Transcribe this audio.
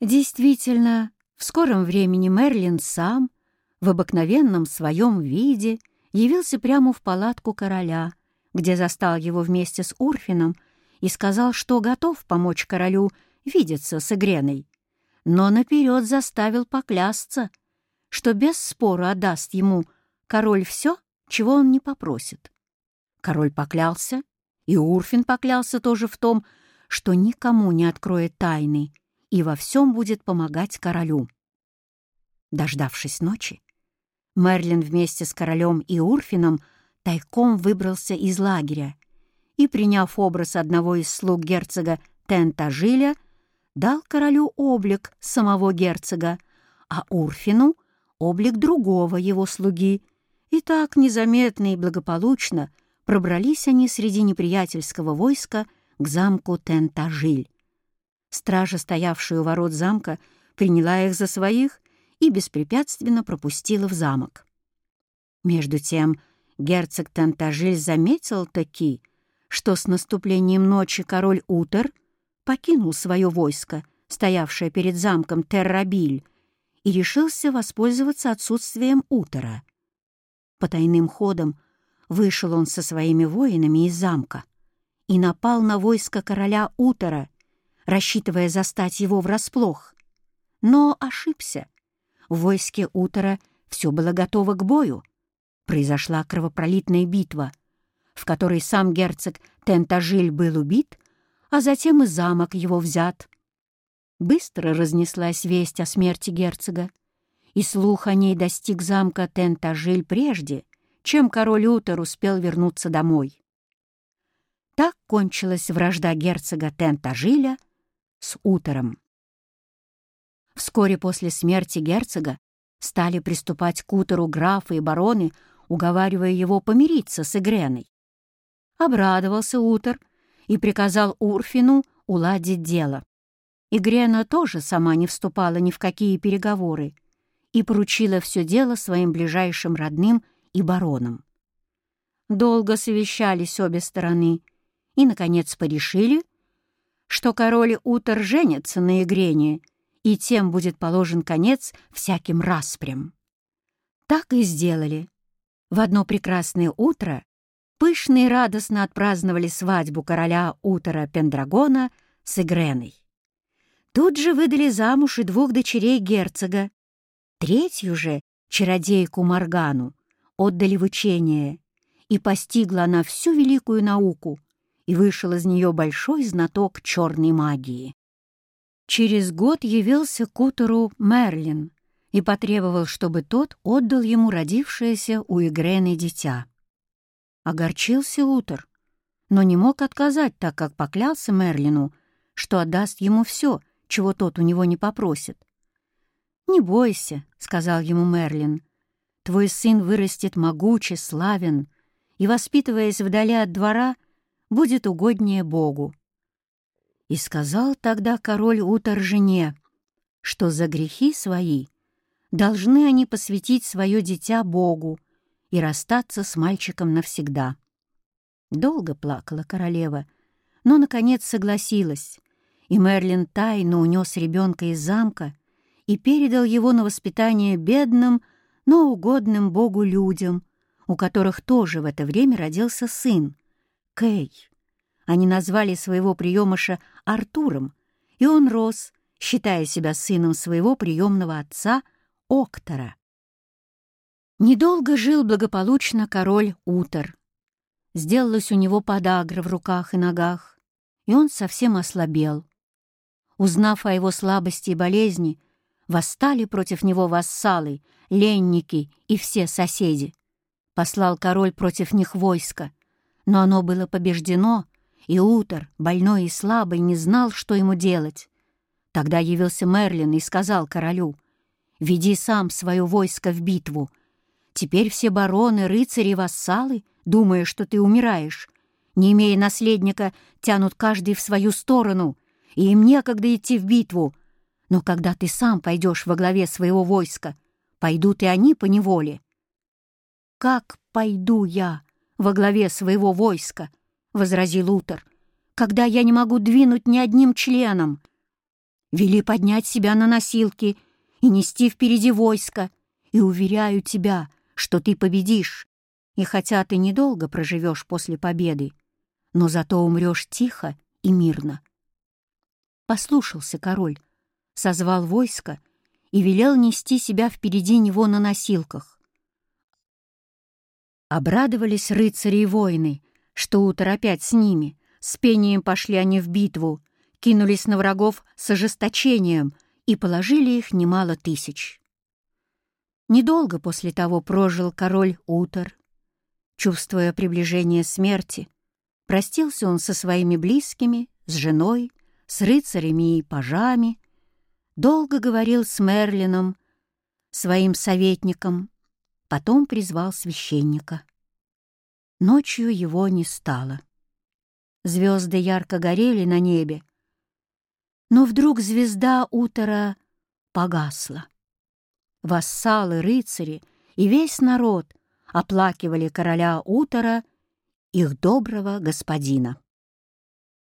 Действительно, в скором времени Мерлин сам, в обыкновенном своем виде, явился прямо в палатку короля, где застал его вместе с Урфином и сказал, что готов помочь королю видеться с Игреной, но наперед заставил поклясться, что без спора отдаст ему король все, чего он не попросит. Король поклялся, и Урфин поклялся тоже в том, что никому не откроет тайны и во всем будет помогать королю. Дождавшись ночи, Мерлин вместе с королем и Урфином тайком выбрался из лагеря и, приняв образ одного из слуг герцога Тентажиля, дал королю облик самого герцога, а Урфину — облик другого его слуги. И так незаметно и благополучно пробрались они среди неприятельского войска к замку Тентажиль. Стража, стоявшая у ворот замка, приняла их за своих и беспрепятственно пропустила в замок. Между тем герцог Тантажиль заметил таки, что с наступлением ночи король Утер покинул свое войско, стоявшее перед замком Террабиль, и решился воспользоваться отсутствием Утера. По тайным ходам вышел он со своими воинами из замка и напал на войско короля Утера, рассчитывая застать его врасплох. Но ошибся. В войске Утора все было готово к бою. Произошла кровопролитная битва, в которой сам герцог Тентажиль был убит, а затем и замок его взят. Быстро разнеслась весть о смерти герцога, и слух о ней достиг замка Тентажиль прежде, чем король Утор успел вернуться домой. Так кончилась вражда герцога Тентажиля с Утером. Вскоре после смерти герцога стали приступать к Утеру графы и бароны, уговаривая его помириться с Игреной. Обрадовался Утер и приказал Урфину уладить дело. Игрена тоже сама не вступала ни в какие переговоры и поручила все дело своим ближайшим родным и баронам. Долго совещались обе стороны и, наконец, порешили, что король Утор женится на Игрене, и тем будет положен конец всяким распрям. Так и сделали. В одно прекрасное утро пышно и радостно отпраздновали свадьбу короля Утора Пендрагона с Игреной. Тут же выдали замуж и двух дочерей герцога. Третью же, чародейку Маргану, отдали в учение, и постигла она всю великую науку — и вышел из нее большой знаток черной магии. Через год явился к Утеру Мерлин и потребовал, чтобы тот отдал ему родившееся у Игрены дитя. Огорчился Утер, но не мог отказать, так как поклялся Мерлину, что отдаст ему все, чего тот у него не попросит. «Не бойся», — сказал ему Мерлин, — «твой сын вырастет могуче, славен, и, воспитываясь вдали от двора, — будет угоднее Богу. И сказал тогда король Утор жене, что за грехи свои должны они посвятить свое дитя Богу и расстаться с мальчиком навсегда. Долго плакала королева, но, наконец, согласилась, и Мерлин тайно унес ребенка из замка и передал его на воспитание бедным, но угодным Богу людям, у которых тоже в это время родился сын, Кей. Они назвали своего приемыша Артуром, и он рос, считая себя сыном своего приемного отца Октора. Недолго жил благополучно король Утор. Сделалась у него подагра в руках и ногах, и он совсем ослабел. Узнав о его слабости и болезни, восстали против него вассалы, ленники и все соседи. Послал король против них войско — но оно было побеждено, и Утор, больной и слабый, не знал, что ему делать. Тогда явился Мерлин и сказал королю, «Веди сам свое войско в битву. Теперь все бароны, рыцари, вассалы, думая, что ты умираешь, не имея наследника, тянут каждый в свою сторону, и им некогда идти в битву. Но когда ты сам пойдешь во главе своего войска, пойдут и они по неволе». «Как пойду я?» Во главе своего войска, — возразил Утер, — когда я не могу двинуть ни одним членом. вели поднять себя на носилки и нести впереди войско, и уверяю тебя, что ты победишь. И хотя ты недолго проживешь после победы, но зато умрешь тихо и мирно. Послушался король, созвал войско и велел нести себя впереди него на носилках. Обрадовались рыцари и воины, что утро опять с ними. С пением пошли они в битву, кинулись на врагов с ожесточением и положили их немало тысяч. Недолго после того прожил король Утор. Чувствуя приближение смерти, простился он со своими близкими, с женой, с рыцарями и пажами, долго говорил с Мерлином, своим советником, потом призвал священника. Ночью его не стало. Звезды ярко горели на небе, но вдруг звезда утра погасла. Вассалы, рыцари и весь народ оплакивали короля утра, их доброго господина.